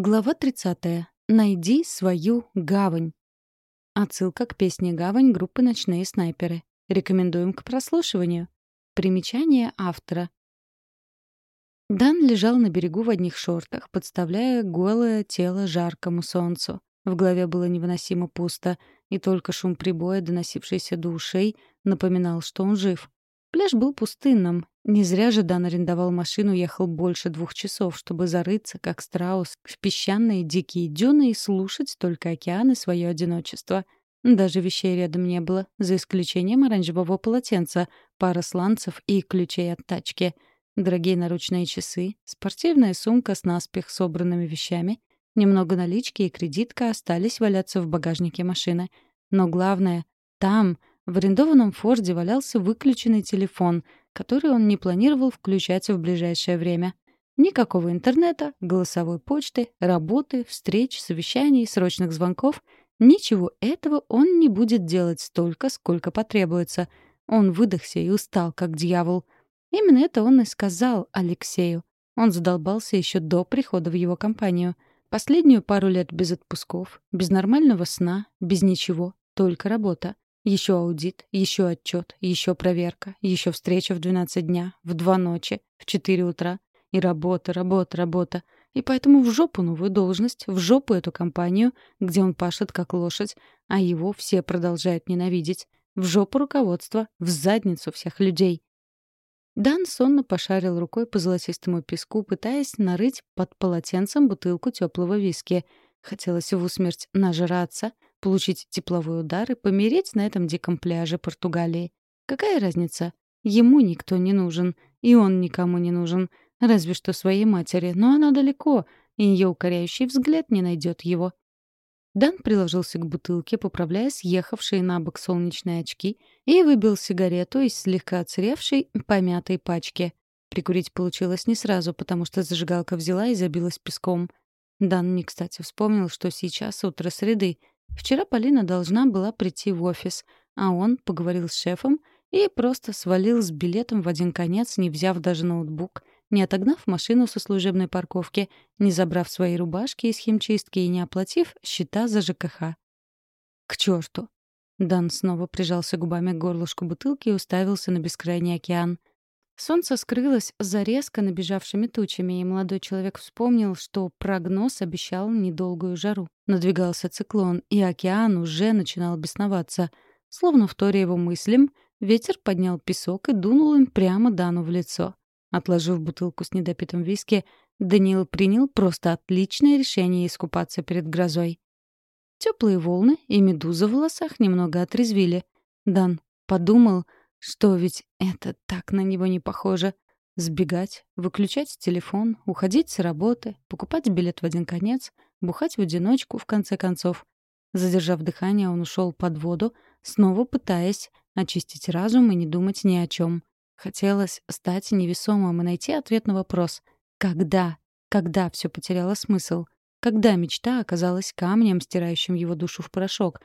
Глава 30. Найди свою гавань. Отсылка к песне «Гавань» группы «Ночные снайперы». Рекомендуем к прослушиванию. Примечание автора. Дан лежал на берегу в одних шортах, подставляя голое тело жаркому солнцу. В голове было невыносимо пусто, и только шум прибоя, доносившийся до ушей, напоминал, что он жив. Пляж был пустынным. Не зря же Дан арендовал машину ехал больше двух часов, чтобы зарыться, как страус, в песчаные дикие дюны и слушать только океан и свое одиночество. Даже вещей рядом не было, за исключением оранжевого полотенца, пары сланцев и ключей от тачки. Дорогие наручные часы, спортивная сумка с наспех собранными вещами, немного налички и кредитка остались валяться в багажнике машины. Но главное — там, в арендованном Форде валялся выключенный телефон, который он не планировал включать в ближайшее время. Никакого интернета, голосовой почты, работы, встреч, совещаний, срочных звонков. Ничего этого он не будет делать столько, сколько потребуется. Он выдохся и устал, как дьявол. Именно это он и сказал Алексею. Он задолбался еще до прихода в его компанию. Последнюю пару лет без отпусков, без нормального сна, без ничего, только работа. Еще аудит, еще отчет, еще проверка, еще встреча в 12 дня, в 2 ночи, в 4 утра. И работа, работа, работа. И поэтому в жопу новую должность, в жопу эту компанию, где он пашет как лошадь, а его все продолжают ненавидеть. В жопу руководства, в задницу всех людей. Дан сонно пошарил рукой по золотистому песку, пытаясь нарыть под полотенцем бутылку теплого виски. Хотелось в усмерть нажраться — получить тепловой удар и помереть на этом диком пляже Португалии. Какая разница? Ему никто не нужен, и он никому не нужен. Разве что своей матери, но она далеко, и ее укоряющий взгляд не найдет его. Дан приложился к бутылке, поправляя съехавшие на бок солнечные очки, и выбил сигарету из слегка отсыревшей, помятой пачки. Прикурить получилось не сразу, потому что зажигалка взяла и забилась песком. Дан не кстати вспомнил, что сейчас утро среды, Вчера Полина должна была прийти в офис, а он поговорил с шефом и просто свалил с билетом в один конец, не взяв даже ноутбук, не отогнав машину со служебной парковки, не забрав свои рубашки из химчистки и не оплатив счета за ЖКХ. К черту! Дан снова прижался губами к горлышку бутылки и уставился на бескрайний океан. Солнце скрылось за резко набежавшими тучами, и молодой человек вспомнил, что прогноз обещал недолгую жару. Надвигался циклон, и океан уже начинал бесноваться. Словно вторя его мыслям, ветер поднял песок и дунул им прямо Дану в лицо. Отложив бутылку с недопитым виски, Даниил принял просто отличное решение искупаться перед грозой. Теплые волны и медуза в волосах немного отрезвили. Дан подумал — что ведь это так на него не похоже. Сбегать, выключать телефон, уходить с работы, покупать билет в один конец, бухать в одиночку, в конце концов. Задержав дыхание, он ушел под воду, снова пытаясь очистить разум и не думать ни о чем. Хотелось стать невесомым и найти ответ на вопрос «Когда?» Когда все потеряло смысл? Когда мечта оказалась камнем, стирающим его душу в порошок?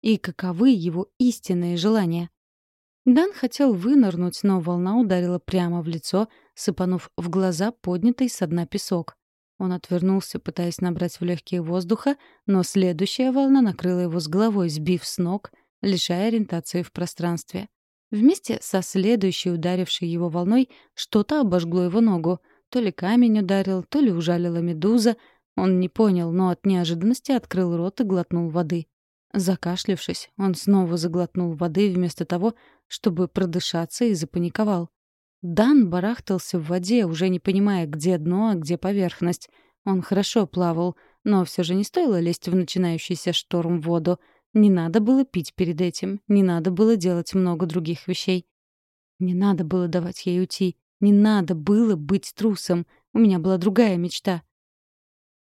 И каковы его истинные желания? Дан хотел вынырнуть, но волна ударила прямо в лицо, сыпанув в глаза поднятый со дна песок. Он отвернулся, пытаясь набрать в легкие воздуха, но следующая волна накрыла его с головой, сбив с ног, лишая ориентации в пространстве. Вместе со следующей ударившей его волной что-то обожгло его ногу. То ли камень ударил, то ли ужалила медуза. Он не понял, но от неожиданности открыл рот и глотнул воды. Закашлявшись, он снова заглотнул воды вместо того, чтобы продышаться, и запаниковал. Дан барахтался в воде, уже не понимая, где дно, а где поверхность. Он хорошо плавал, но все же не стоило лезть в начинающийся шторм в воду. Не надо было пить перед этим, не надо было делать много других вещей. Не надо было давать ей уйти, не надо было быть трусом. У меня была другая мечта.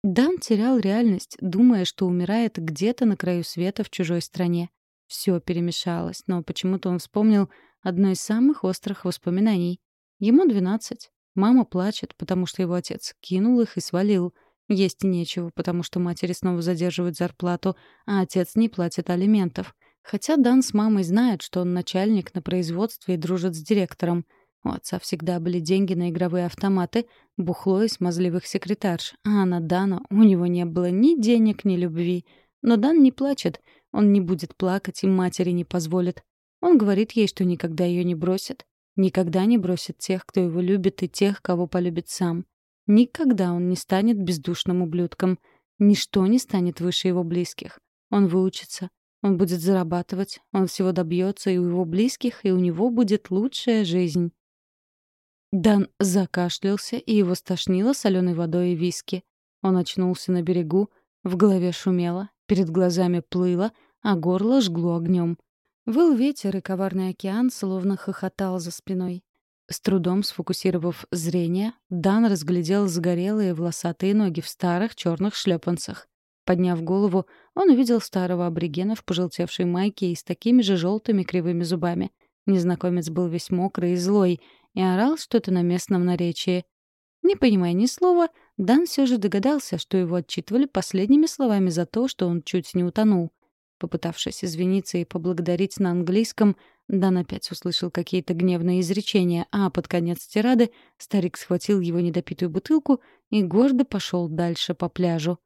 Дан терял реальность, думая, что умирает где-то на краю света в чужой стране. Все перемешалось, но почему-то он вспомнил одно из самых острых воспоминаний. Ему двенадцать. Мама плачет, потому что его отец кинул их и свалил. Есть нечего, потому что матери снова задерживают зарплату, а отец не платит алиментов. Хотя Дан с мамой знает, что он начальник на производстве и дружит с директором. У отца всегда были деньги на игровые автоматы, бухло и смазливых секретарш, а на Дана у него не было ни денег, ни любви. Но Дан не плачет, он не будет плакать и матери не позволит. Он говорит ей, что никогда ее не бросит. Никогда не бросит тех, кто его любит, и тех, кого полюбит сам. Никогда он не станет бездушным ублюдком. Ничто не станет выше его близких. Он выучится, он будет зарабатывать, он всего добьется и у его близких, и у него будет лучшая жизнь. Дан закашлялся, и его стошнило соленой водой и виски. Он очнулся на берегу, в голове шумело, перед глазами плыло, а горло жгло огнем. Выл ветер, и коварный океан словно хохотал за спиной. С трудом сфокусировав зрение, Дан разглядел загорелые волосатые ноги в старых черных шлепанцах. Подняв голову, он увидел старого аборигена в пожелтевшей майке и с такими же желтыми кривыми зубами. Незнакомец был весь мокрый и злой — и орал что-то на местном наречии. Не понимая ни слова, Дан все же догадался, что его отчитывали последними словами за то, что он чуть не утонул. Попытавшись извиниться и поблагодарить на английском, Дан опять услышал какие-то гневные изречения, а под конец тирады старик схватил его недопитую бутылку и гордо пошел дальше по пляжу.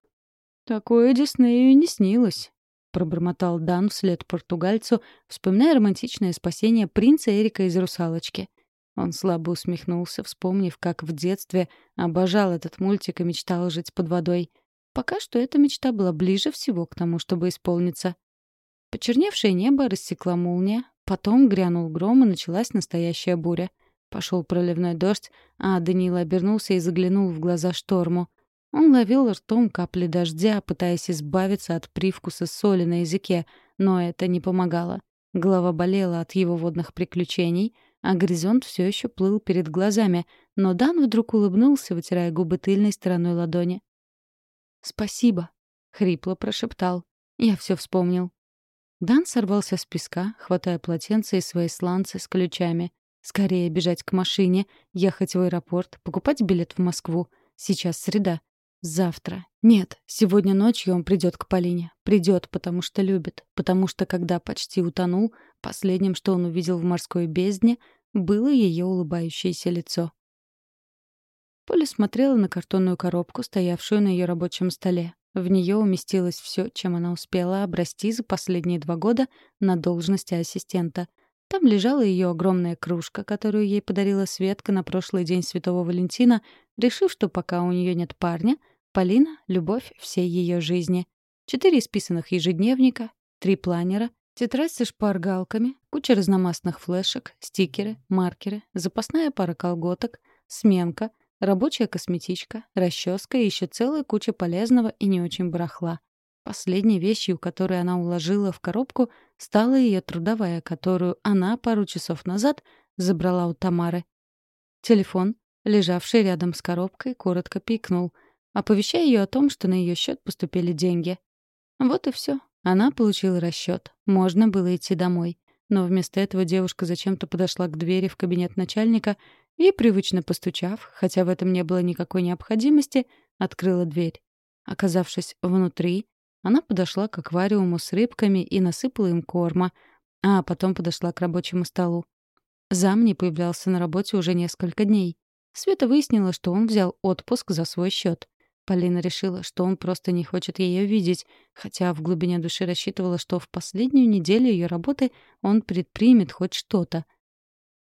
«Такое Диснею не снилось», — пробормотал Дан вслед португальцу, вспоминая романтичное спасение принца Эрика из «Русалочки». Он слабо усмехнулся, вспомнив, как в детстве обожал этот мультик и мечтал жить под водой. Пока что эта мечта была ближе всего к тому, чтобы исполниться. Почерневшее небо рассекла молния, потом грянул гром, и началась настоящая буря. Пошел проливной дождь, а Даниил обернулся и заглянул в глаза шторму. Он ловил ртом капли дождя, пытаясь избавиться от привкуса соли на языке, но это не помогало. Голова болела от его водных приключений — а горизонт все еще плыл перед глазами, но Дан вдруг улыбнулся, вытирая губы тыльной стороной ладони. «Спасибо», — хрипло прошептал. «Я все вспомнил». Дан сорвался с песка, хватая полотенце и свои сланцы с ключами. Скорее бежать к машине, ехать в аэропорт, покупать билет в Москву. Сейчас среда. Завтра. Нет, сегодня ночью он придет к Полине. Придет, потому что любит. Потому что, когда почти утонул, последним, что он увидел в морской бездне, было ее улыбающееся лицо. Поля смотрела на картонную коробку, стоявшую на ее рабочем столе. В нее уместилось все, чем она успела обрасти за последние два года на должности ассистента. Там лежала ее огромная кружка, которую ей подарила Светка на прошлый день Святого Валентина, решив, что пока у нее нет парня, Полина — любовь всей ее жизни. Четыре исписанных ежедневника, три планера, Тетрадь со шпаргалками, куча разномастных флешек, стикеры, маркеры, запасная пара колготок, сменка, рабочая косметичка, расческа и еще целая куча полезного и не очень барахла. Последней вещью, которую она уложила в коробку, стала ее трудовая, которую она пару часов назад забрала у Тамары. Телефон, лежавший рядом с коробкой, коротко пикнул, оповещая ее о том, что на ее счет поступили деньги. Вот и все. Она получила расчет. Можно было идти домой. Но вместо этого девушка зачем-то подошла к двери в кабинет начальника и, привычно постучав, хотя в этом не было никакой необходимости, открыла дверь. Оказавшись внутри, она подошла к аквариуму с рыбками и насыпала им корма, а потом подошла к рабочему столу. Зам не появлялся на работе уже несколько дней. Света выяснила, что он взял отпуск за свой счет. Полина решила, что он просто не хочет ее видеть, хотя в глубине души рассчитывала, что в последнюю неделю ее работы он предпримет хоть что-то.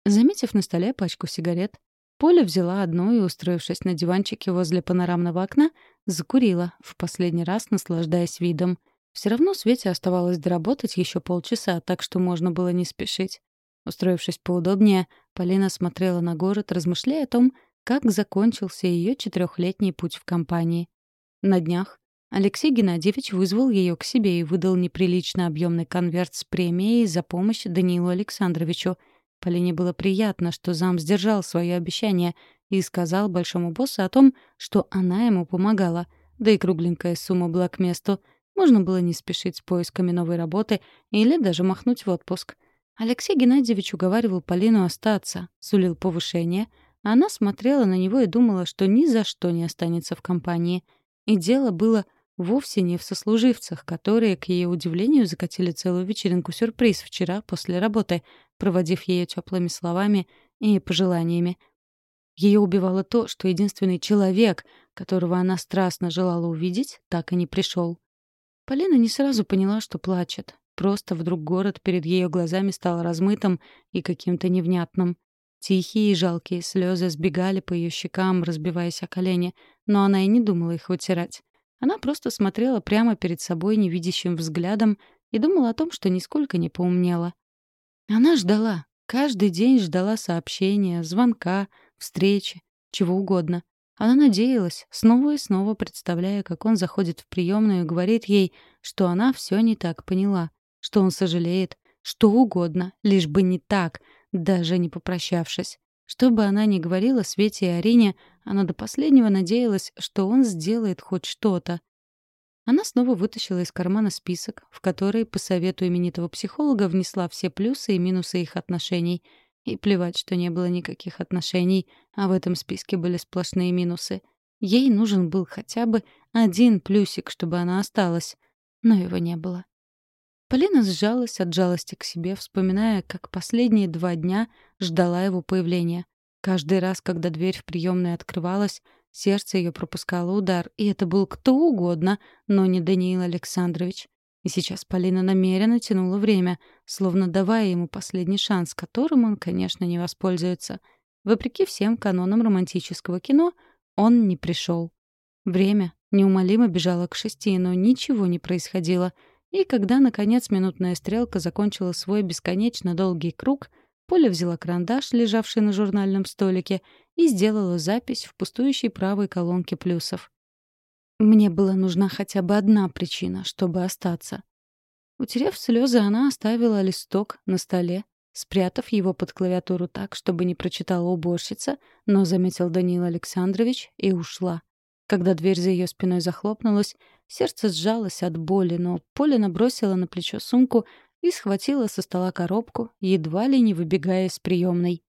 Заметив на столе пачку сигарет, Поля взяла одну и, устроившись на диванчике возле панорамного окна, закурила, в последний раз наслаждаясь видом. Все равно Свете оставалось доработать еще полчаса, так что можно было не спешить. Устроившись поудобнее, Полина смотрела на город, размышляя о том, как закончился ее четырехлетний путь в компании. На днях Алексей Геннадьевич вызвал ее к себе и выдал неприлично объемный конверт с премией за помощь Даниилу Александровичу. Полине было приятно, что зам сдержал свое обещание и сказал большому боссу о том, что она ему помогала. Да и кругленькая сумма была к месту. Можно было не спешить с поисками новой работы или даже махнуть в отпуск. Алексей Геннадьевич уговаривал Полину остаться, сулил повышение — она смотрела на него и думала, что ни за что не останется в компании. И дело было вовсе не в сослуживцах, которые, к ее удивлению, закатили целую вечеринку-сюрприз вчера после работы, проводив ее теплыми словами и пожеланиями. Ее убивало то, что единственный человек, которого она страстно желала увидеть, так и не пришел. Полина не сразу поняла, что плачет. Просто вдруг город перед ее глазами стал размытым и каким-то невнятным. Тихие и жалкие слезы сбегали по ее щекам, разбиваясь о колени, но она и не думала их вытирать. Она просто смотрела прямо перед собой невидящим взглядом и думала о том, что нисколько не поумнела. Она ждала, каждый день ждала сообщения, звонка, встречи, чего угодно. Она надеялась, снова и снова представляя, как он заходит в приемную и говорит ей, что она все не так поняла, что он сожалеет, что угодно, лишь бы не так, даже не попрощавшись. Что бы она ни говорила Свете и Арине, она до последнего надеялась, что он сделает хоть что-то. Она снова вытащила из кармана список, в который, по совету именитого психолога, внесла все плюсы и минусы их отношений. И плевать, что не было никаких отношений, а в этом списке были сплошные минусы. Ей нужен был хотя бы один плюсик, чтобы она осталась. Но его не было. Полина сжалась от жалости к себе, вспоминая, как последние два дня ждала его появления. Каждый раз, когда дверь в приемную открывалась, сердце ее пропускало удар, и это был кто угодно, но не Даниил Александрович. И сейчас Полина намеренно тянула время, словно давая ему последний шанс, которым он, конечно, не воспользуется. Вопреки всем канонам романтического кино, он не пришел. Время неумолимо бежало к шести, но ничего не происходило — и когда, наконец, минутная стрелка закончила свой бесконечно долгий круг, Поля взяла карандаш, лежавший на журнальном столике, и сделала запись в пустующей правой колонке плюсов. Мне была нужна хотя бы одна причина, чтобы остаться. Утерев слезы, она оставила листок на столе, спрятав его под клавиатуру так, чтобы не прочитала уборщица, но заметил Даниил Александрович и ушла. Когда дверь за ее спиной захлопнулась, сердце сжалось от боли, но Поля набросила на плечо сумку и схватила со стола коробку, едва ли не выбегая из приемной.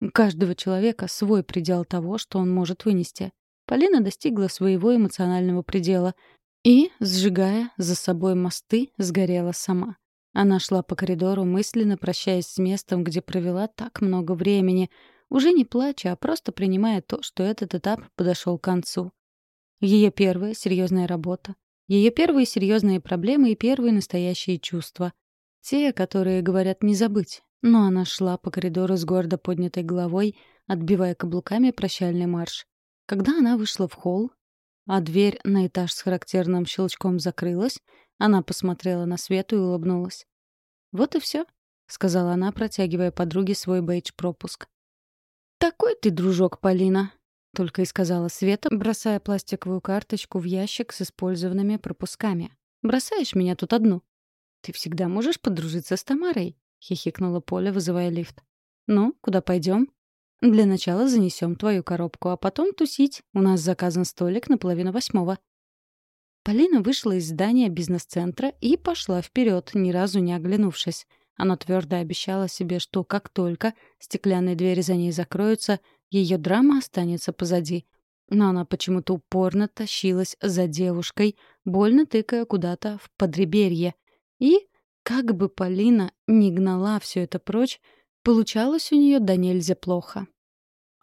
У каждого человека свой предел того, что он может вынести. Полина достигла своего эмоционального предела и, сжигая за собой мосты, сгорела сама. Она шла по коридору, мысленно прощаясь с местом, где провела так много времени, уже не плача, а просто принимая то, что этот этап подошел к концу. Ее первая серьезная работа. Ее первые серьезные проблемы и первые настоящие чувства. Те, которые говорят не забыть. Но она шла по коридору с гордо поднятой головой, отбивая каблуками прощальный марш. Когда она вышла в холл, а дверь на этаж с характерным щелчком закрылась, она посмотрела на Свету и улыбнулась. «Вот и все, сказала она, протягивая подруге свой бейдж-пропуск. «Такой ты дружок, Полина только и сказала Света, бросая пластиковую карточку в ящик с использованными пропусками. «Бросаешь меня тут одну?» «Ты всегда можешь подружиться с Тамарой», — хихикнула Поля, вызывая лифт. «Ну, куда пойдем? «Для начала занесем твою коробку, а потом тусить. У нас заказан столик на половину восьмого». Полина вышла из здания бизнес-центра и пошла вперед, ни разу не оглянувшись. Она твердо обещала себе, что как только стеклянные двери за ней закроются — ее драма останется позади. Но она почему-то упорно тащилась за девушкой, больно тыкая куда-то в подреберье. И, как бы Полина не гнала все это прочь, получалось у нее до нельзя плохо.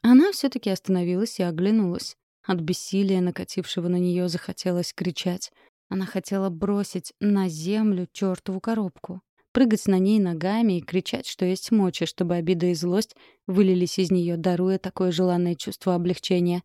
Она все-таки остановилась и оглянулась. От бессилия, накатившего на нее, захотелось кричать. Она хотела бросить на землю чертову коробку прыгать на ней ногами и кричать, что есть мочи, чтобы обида и злость вылились из нее, даруя такое желанное чувство облегчения.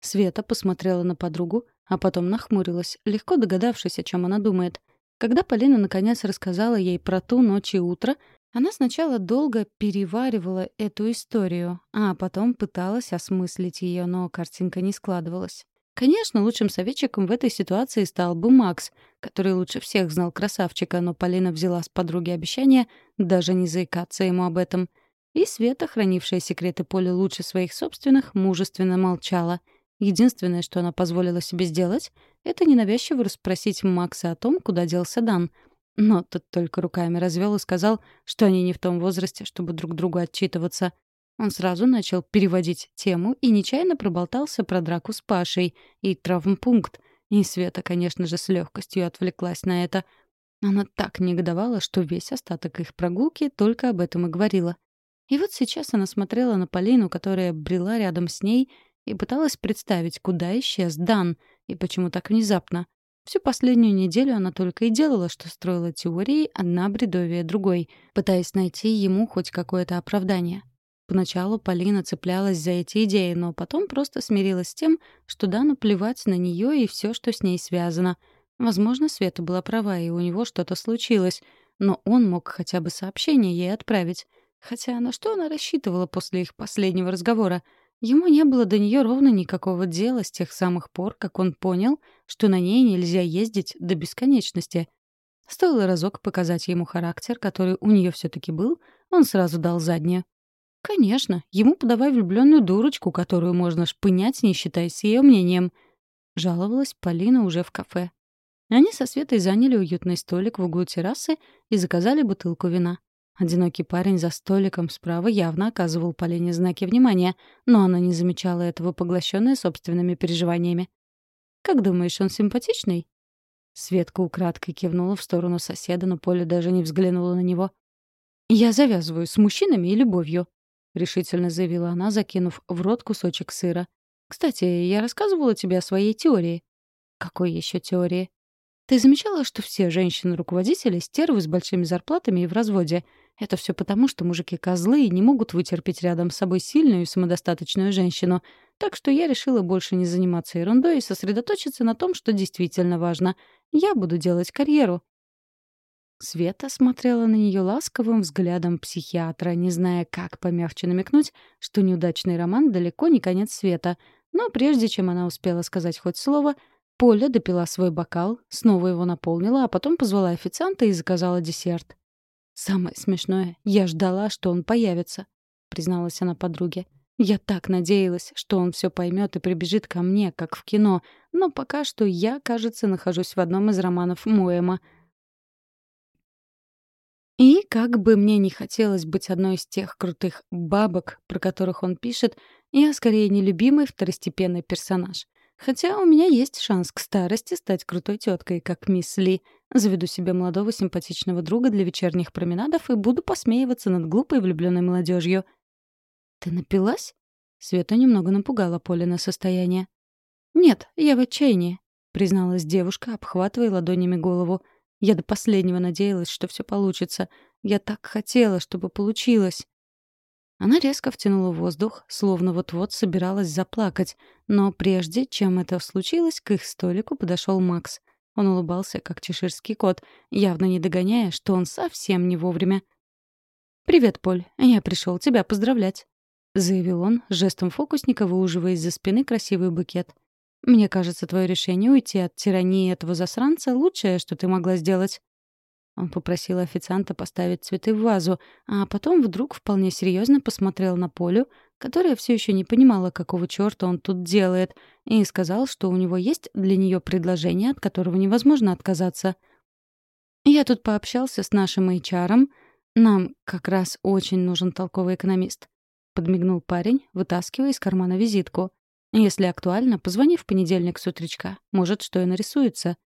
Света посмотрела на подругу, а потом нахмурилась, легко догадавшись, о чем она думает. Когда Полина наконец рассказала ей про ту ночь и утро, она сначала долго переваривала эту историю, а потом пыталась осмыслить ее, но картинка не складывалась. Конечно, лучшим советчиком в этой ситуации стал бы Макс, который лучше всех знал красавчика, но Полина взяла с подруги обещание даже не заикаться ему об этом. И Света, хранившая секреты Поли лучше своих собственных, мужественно молчала. Единственное, что она позволила себе сделать, это ненавязчиво расспросить Макса о том, куда делся Дан. Но тот только руками развел и сказал, что они не в том возрасте, чтобы друг другу отчитываться — он сразу начал переводить тему и нечаянно проболтался про драку с Пашей и травмпункт. И Света, конечно же, с легкостью отвлеклась на это. Она так негодовала, что весь остаток их прогулки только об этом и говорила. И вот сейчас она смотрела на Полину, которая брела рядом с ней, и пыталась представить, куда исчез Дан, и почему так внезапно. Всю последнюю неделю она только и делала, что строила теории, одна бредовее другой, пытаясь найти ему хоть какое-то оправдание. Поначалу Полина цеплялась за эти идеи, но потом просто смирилась с тем, что Дану плевать на нее и все, что с ней связано. Возможно, Света была права, и у него что-то случилось, но он мог хотя бы сообщение ей отправить. Хотя на что она рассчитывала после их последнего разговора? Ему не было до нее ровно никакого дела с тех самых пор, как он понял, что на ней нельзя ездить до бесконечности. Стоило разок показать ему характер, который у нее все таки был, он сразу дал заднюю. Конечно, ему подавай влюбленную дурочку, которую можно шпынять, не считаясь ее мнением. Жаловалась Полина уже в кафе. Они со Светой заняли уютный столик в углу террасы и заказали бутылку вина. Одинокий парень за столиком справа явно оказывал Полине знаки внимания, но она не замечала этого, поглощенная собственными переживаниями. «Как думаешь, он симпатичный?» Светка украдкой кивнула в сторону соседа, но Поля даже не взглянула на него. «Я завязываю с мужчинами и любовью», — решительно заявила она, закинув в рот кусочек сыра. «Кстати, я рассказывала тебе о своей теории». «Какой еще теории?» «Ты замечала, что все женщины-руководители — стервы с большими зарплатами и в разводе? Это все потому, что мужики козлы и не могут вытерпеть рядом с собой сильную и самодостаточную женщину. Так что я решила больше не заниматься ерундой и сосредоточиться на том, что действительно важно. Я буду делать карьеру, Света смотрела на нее ласковым взглядом психиатра, не зная, как помягче намекнуть, что неудачный роман далеко не конец света. Но прежде чем она успела сказать хоть слово, Поля допила свой бокал, снова его наполнила, а потом позвала официанта и заказала десерт. «Самое смешное, я ждала, что он появится», — призналась она подруге. «Я так надеялась, что он все поймет и прибежит ко мне, как в кино, но пока что я, кажется, нахожусь в одном из романов Моэма — и как бы мне не хотелось быть одной из тех крутых бабок, про которых он пишет, я скорее нелюбимый второстепенный персонаж. Хотя у меня есть шанс к старости стать крутой теткой, как мисс Ли. Заведу себе молодого симпатичного друга для вечерних променадов и буду посмеиваться над глупой влюбленной молодежью. «Ты напилась?» Света немного напугала Полина состояние. «Нет, я в отчаянии», — призналась девушка, обхватывая ладонями голову. Я до последнего надеялась, что все получится. Я так хотела, чтобы получилось. Она резко втянула воздух, словно вот-вот собиралась заплакать. Но прежде, чем это случилось, к их столику подошел Макс. Он улыбался, как чеширский кот, явно не догоняя, что он совсем не вовремя. «Привет, Поль. Я пришел тебя поздравлять», — заявил он, жестом фокусника выуживая из-за спины красивый букет. Мне кажется, твое решение уйти от тирании этого засранца — лучшее, что ты могла сделать». Он попросил официанта поставить цветы в вазу, а потом вдруг вполне серьезно посмотрел на Полю, которая все еще не понимала, какого черта он тут делает, и сказал, что у него есть для нее предложение, от которого невозможно отказаться. «Я тут пообщался с нашим HR. Нам как раз очень нужен толковый экономист», — подмигнул парень, вытаскивая из кармана визитку. Если актуально, позвони в понедельник с утречка. Может, что и нарисуется.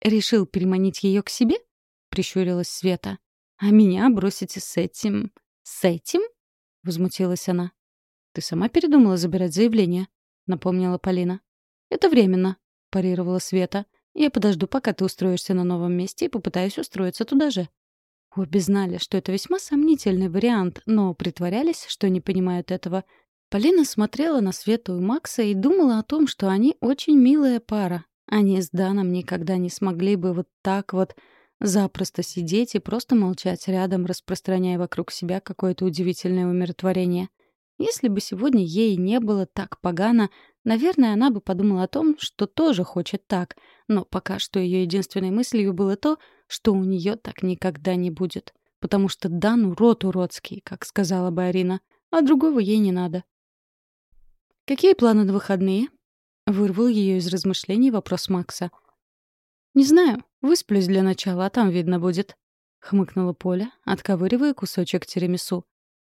Решил переманить ее к себе? Прищурилась Света. А меня бросите с этим... С этим? Возмутилась она. Ты сама передумала забирать заявление? Напомнила Полина. Это временно, парировала Света. Я подожду, пока ты устроишься на новом месте и попытаюсь устроиться туда же. Обе знали, что это весьма сомнительный вариант, но притворялись, что не понимают этого — Полина смотрела на Свету и Макса и думала о том, что они очень милая пара. Они с Даном никогда не смогли бы вот так вот запросто сидеть и просто молчать рядом, распространяя вокруг себя какое-то удивительное умиротворение. Если бы сегодня ей не было так погано, наверное, она бы подумала о том, что тоже хочет так, но пока что ее единственной мыслью было то, что у нее так никогда не будет. Потому что Дан урод уродский, как сказала бы Арина, а другого ей не надо. «Какие планы на выходные?» — вырвал ее из размышлений вопрос Макса. «Не знаю. Высплюсь для начала, а там видно будет», — хмыкнула Поля, отковыривая кусочек тирамису.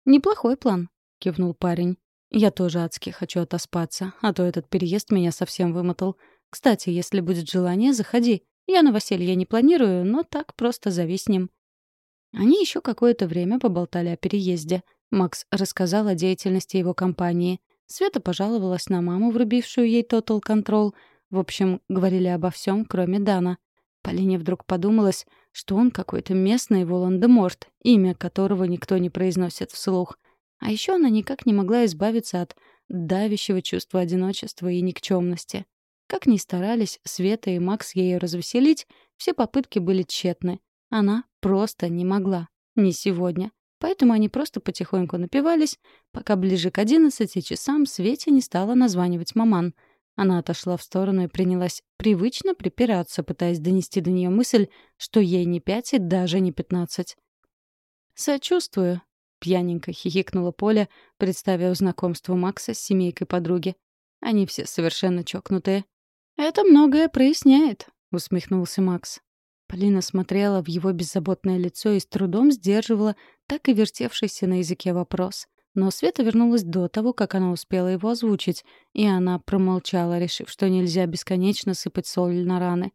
«Неплохой план», — кивнул парень. «Я тоже адски хочу отоспаться, а то этот переезд меня совсем вымотал. Кстати, если будет желание, заходи. Я новоселье не планирую, но так просто зависнем». Они еще какое-то время поболтали о переезде. Макс рассказал о деятельности его компании. Света пожаловалась на маму, врубившую ей Total Control. В общем, говорили обо всем, кроме Дана. Полине вдруг подумалось, что он какой-то местный Волан-де-Морт, имя которого никто не произносит вслух. А еще она никак не могла избавиться от давящего чувства одиночества и никчемности. Как ни старались Света и Макс ее развеселить, все попытки были тщетны. Она просто не могла. Не сегодня. Поэтому они просто потихоньку напивались, пока ближе к одиннадцати часам Свете не стала названивать маман. Она отошла в сторону и принялась привычно припираться, пытаясь донести до нее мысль, что ей не пять и даже не пятнадцать. «Сочувствую», — пьяненько хихикнула Поля, представив знакомство Макса с семейкой подруги. «Они все совершенно чокнутые». «Это многое проясняет», — усмехнулся Макс. Полина смотрела в его беззаботное лицо и с трудом сдерживала так и вертевшийся на языке вопрос. Но Света вернулась до того, как она успела его озвучить, и она промолчала, решив, что нельзя бесконечно сыпать соль на раны.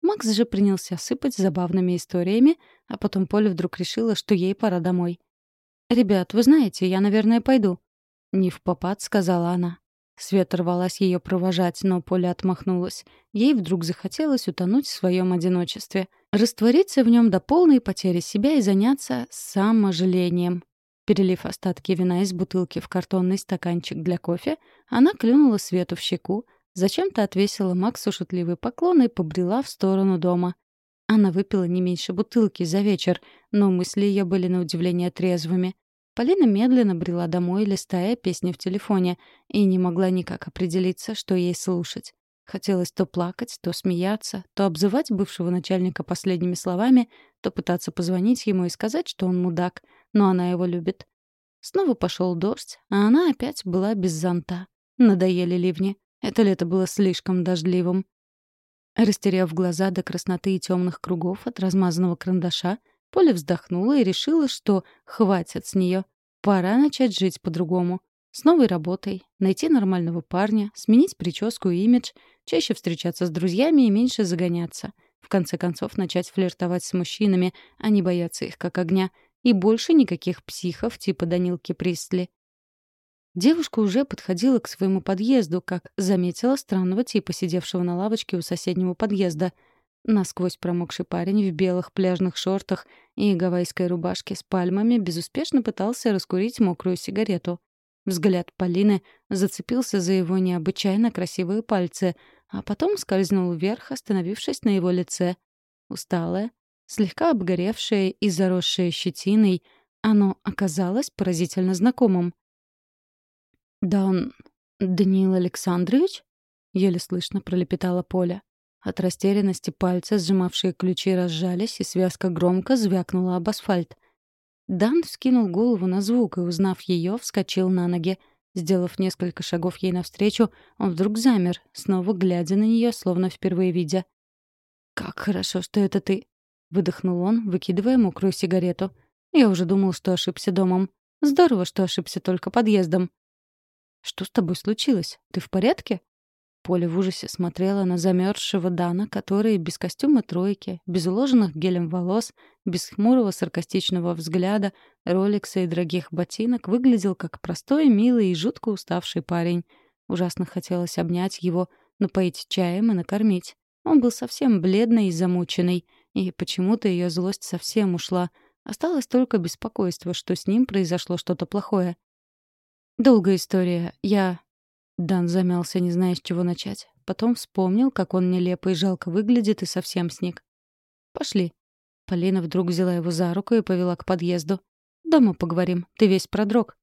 Макс же принялся сыпать забавными историями, а потом Поля вдруг решила, что ей пора домой. «Ребят, вы знаете, я, наверное, пойду». «Не в попад», — сказала она. Света рвалась ее провожать, но Поля отмахнулась. Ей вдруг захотелось утонуть в своем одиночестве, раствориться в нем до полной потери себя и заняться саможалением. Перелив остатки вина из бутылки в картонный стаканчик для кофе, она клюнула Свету в щеку, зачем-то отвесила Максу шутливый поклон и побрела в сторону дома. Она выпила не меньше бутылки за вечер, но мысли ее были на удивление трезвыми. Полина медленно брела домой, листая песни в телефоне, и не могла никак определиться, что ей слушать. Хотелось то плакать, то смеяться, то обзывать бывшего начальника последними словами, то пытаться позвонить ему и сказать, что он мудак, но она его любит. Снова пошел дождь, а она опять была без зонта. Надоели ливни. Это лето было слишком дождливым. Растеряв глаза до красноты и темных кругов от размазанного карандаша, Поля вздохнула и решила, что хватит с нее. Пора начать жить по-другому. С новой работой, найти нормального парня, сменить прическу и имидж, чаще встречаться с друзьями и меньше загоняться. В конце концов, начать флиртовать с мужчинами, а не бояться их как огня. И больше никаких психов типа Данилки Пристли. Девушка уже подходила к своему подъезду, как заметила странного типа, сидевшего на лавочке у соседнего подъезда — Насквозь промокший парень в белых пляжных шортах и гавайской рубашке с пальмами безуспешно пытался раскурить мокрую сигарету. Взгляд Полины зацепился за его необычайно красивые пальцы, а потом скользнул вверх, остановившись на его лице. Усталое, слегка обгоревшее и заросшее щетиной, оно оказалось поразительно знакомым. «Да он... Даниил Александрович?» — еле слышно пролепетала Поля. От растерянности пальцы, сжимавшие ключи, разжались, и связка громко звякнула об асфальт. Дан вскинул голову на звук и, узнав ее, вскочил на ноги. Сделав несколько шагов ей навстречу, он вдруг замер, снова глядя на нее, словно впервые видя. «Как хорошо, что это ты!» — выдохнул он, выкидывая мокрую сигарету. «Я уже думал, что ошибся домом. Здорово, что ошибся только подъездом». «Что с тобой случилось? Ты в порядке?» Поля в ужасе смотрела на замерзшего Дана, который без костюма тройки, без уложенных гелем волос, без хмурого саркастичного взгляда, роликса и дорогих ботинок выглядел как простой, милый и жутко уставший парень. Ужасно хотелось обнять его, напоить чаем и накормить. Он был совсем бледный и замученный, и почему-то ее злость совсем ушла. Осталось только беспокойство, что с ним произошло что-то плохое. «Долгая история. Я Дан замялся, не зная, с чего начать. Потом вспомнил, как он нелепо и жалко выглядит, и совсем сник. «Пошли». Полина вдруг взяла его за руку и повела к подъезду. «Дома поговорим. Ты весь продрог».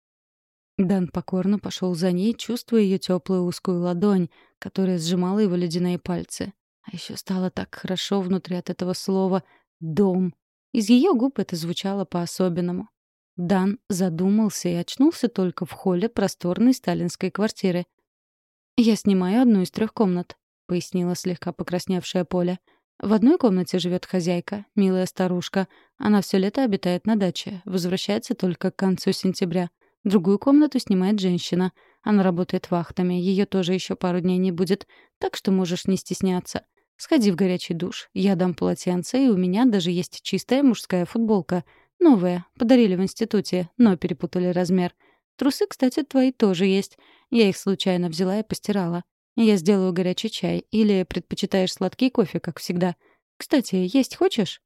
Дан покорно пошел за ней, чувствуя ее теплую узкую ладонь, которая сжимала его ледяные пальцы. А еще стало так хорошо внутри от этого слова «дом». Из ее губ это звучало по-особенному. Дан задумался и очнулся только в холле просторной сталинской квартиры — «Я снимаю одну из трех комнат», — пояснила слегка покрасневшая Поля. «В одной комнате живет хозяйка, милая старушка. Она все лето обитает на даче, возвращается только к концу сентября. Другую комнату снимает женщина. Она работает вахтами, ее тоже еще пару дней не будет, так что можешь не стесняться. Сходи в горячий душ, я дам полотенце, и у меня даже есть чистая мужская футболка. Новые. Подарили в институте, но перепутали размер. Трусы, кстати, твои тоже есть. Я их случайно взяла и постирала. Я сделаю горячий чай. Или предпочитаешь сладкий кофе, как всегда. Кстати, есть хочешь?»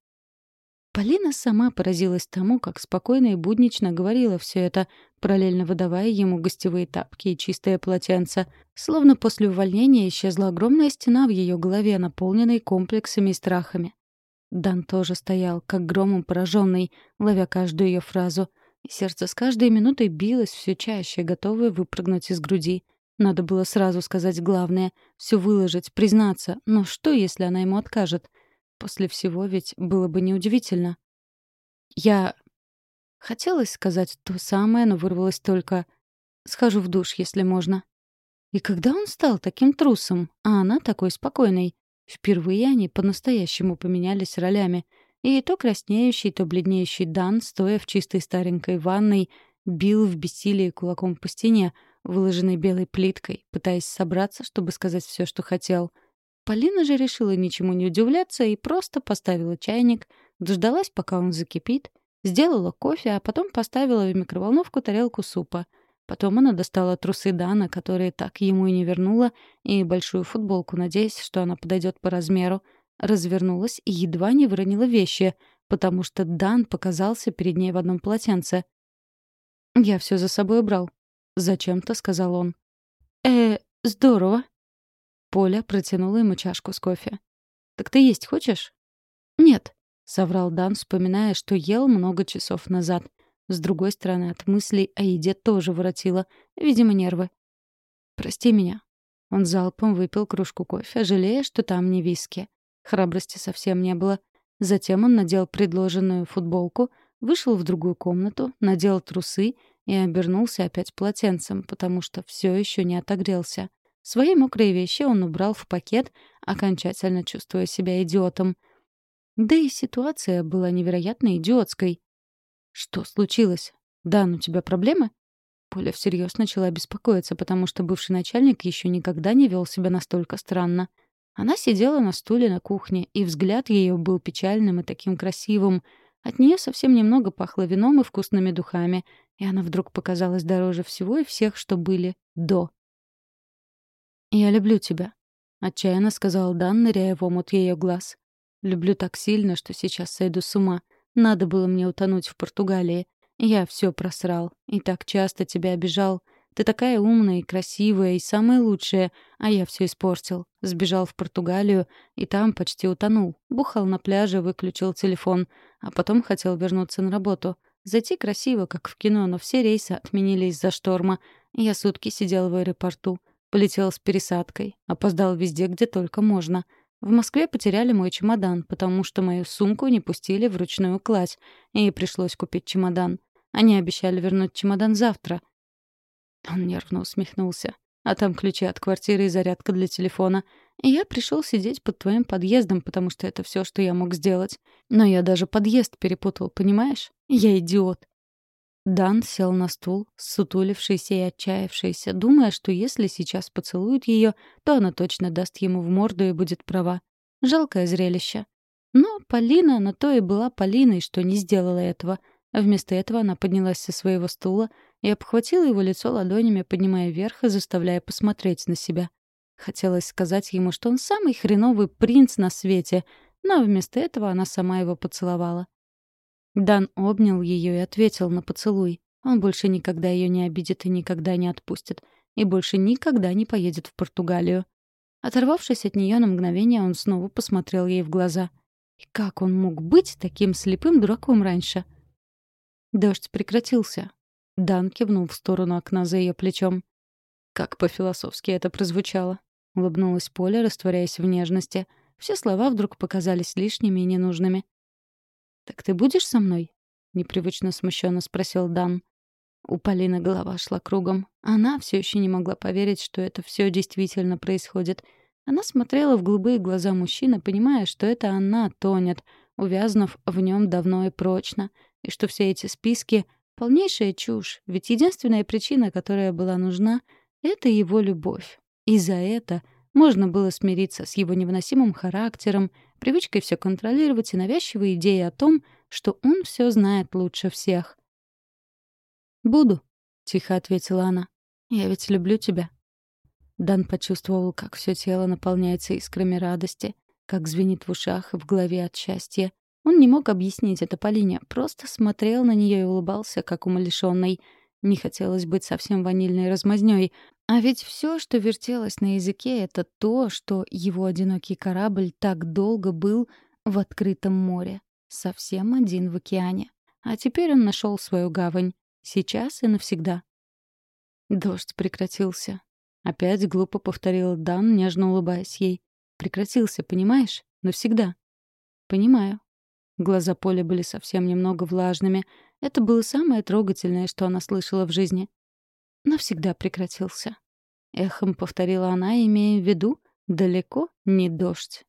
Полина сама поразилась тому, как спокойно и буднично говорила все это, параллельно выдавая ему гостевые тапки и чистое полотенце. Словно после увольнения исчезла огромная стена в ее голове, наполненной комплексами и страхами. Дан тоже стоял, как громом пораженный, ловя каждую ее фразу. Сердце с каждой минутой билось все чаще, готовое выпрыгнуть из груди. Надо было сразу сказать главное, все выложить, признаться. Но что, если она ему откажет? После всего ведь было бы неудивительно. Я... Хотелось сказать то самое, но вырвалось только «схожу в душ, если можно». И когда он стал таким трусом, а она такой спокойной? Впервые они по-настоящему поменялись ролями. И то краснеющий, то бледнеющий Дан, стоя в чистой старенькой ванной, бил в бессилии кулаком по стене, выложенной белой плиткой, пытаясь собраться, чтобы сказать все, что хотел. Полина же решила ничему не удивляться и просто поставила чайник, дождалась, пока он закипит, сделала кофе, а потом поставила в микроволновку тарелку супа — Потом она достала трусы Дана, которые так ему и не вернула, и большую футболку, надеясь, что она подойдет по размеру. Развернулась и едва не выронила вещи, потому что Дан показался перед ней в одном полотенце. «Я все за собой убрал», — зачем-то сказал он. «Э, здорово». Поля протянула ему чашку с кофе. «Так ты есть хочешь?» «Нет», — соврал Дан, вспоминая, что ел много часов назад. С другой стороны, от мыслей о еде тоже воротило. Видимо, нервы. «Прости меня». Он залпом выпил кружку кофе, жалея, что там не виски. Храбрости совсем не было. Затем он надел предложенную футболку, вышел в другую комнату, надел трусы и обернулся опять полотенцем, потому что все еще не отогрелся. Свои мокрые вещи он убрал в пакет, окончательно чувствуя себя идиотом. Да и ситуация была невероятно идиотской. «Что случилось? Дан, у тебя проблемы?» Поля всерьез начала беспокоиться, потому что бывший начальник еще никогда не вел себя настолько странно. Она сидела на стуле на кухне, и взгляд ее был печальным и таким красивым. От нее совсем немного пахло вином и вкусными духами, и она вдруг показалась дороже всего и всех, что были до. «Я люблю тебя», — отчаянно сказал Дан, ныряя в омут ее глаз. «Люблю так сильно, что сейчас сойду с ума. Надо было мне утонуть в Португалии. Я все просрал. И так часто тебя обижал. Ты такая умная и красивая, и самая лучшая, а я все испортил. Сбежал в Португалию, и там почти утонул. Бухал на пляже, выключил телефон. А потом хотел вернуться на работу. Зайти красиво, как в кино, но все рейсы отменили из-за шторма. Я сутки сидел в аэропорту. Полетел с пересадкой. Опоздал везде, где только можно. В Москве потеряли мой чемодан, потому что мою сумку не пустили в ручную кладь, и пришлось купить чемодан. Они обещали вернуть чемодан завтра. Он нервно усмехнулся. А там ключи от квартиры и зарядка для телефона. Я пришел сидеть под твоим подъездом, потому что это все, что я мог сделать. Но я даже подъезд перепутал, понимаешь? Я идиот. Дан сел на стул, сутулившийся и отчаявшийся, думая, что если сейчас поцелует ее, то она точно даст ему в морду и будет права. Жалкое зрелище. Но Полина на то и была Полиной, что не сделала этого. Вместо этого она поднялась со своего стула и обхватила его лицо ладонями, поднимая вверх и заставляя посмотреть на себя. Хотелось сказать ему, что он самый хреновый принц на свете, но вместо этого она сама его поцеловала. Дан обнял ее и ответил на поцелуй. Он больше никогда ее не обидит и никогда не отпустит. И больше никогда не поедет в Португалию. Оторвавшись от нее на мгновение, он снова посмотрел ей в глаза. И как он мог быть таким слепым дураком раньше? Дождь прекратился. Дан кивнул в сторону окна за ее плечом. Как по-философски это прозвучало. Улыбнулась Поля, растворяясь в нежности. Все слова вдруг показались лишними и ненужными. «Так ты будешь со мной?» — непривычно смущенно спросил Дан. У Полины голова шла кругом. Она все еще не могла поверить, что это все действительно происходит. Она смотрела в голубые глаза мужчины, понимая, что это она тонет, увязнув в нем давно и прочно, и что все эти списки — полнейшая чушь, ведь единственная причина, которая была нужна — это его любовь. И за это можно было смириться с его невыносимым характером, привычкой все контролировать и навязчивой идеей о том, что он все знает лучше всех. «Буду», — тихо ответила она. «Я ведь люблю тебя». Дан почувствовал, как все тело наполняется искрами радости, как звенит в ушах и в голове от счастья. Он не мог объяснить это Полине, просто смотрел на нее и улыбался, как умалишенный. Не хотелось быть совсем ванильной размазнёй. А ведь все, что вертелось на языке, это то, что его одинокий корабль так долго был в открытом море. Совсем один в океане. А теперь он нашел свою гавань. Сейчас и навсегда. Дождь прекратился. Опять глупо повторил Дан, нежно улыбаясь ей. Прекратился, понимаешь? Навсегда. Понимаю. Глаза Поля были совсем немного влажными. Это было самое трогательное, что она слышала в жизни. Навсегда прекратился. Эхом повторила она, имея в виду «далеко не дождь».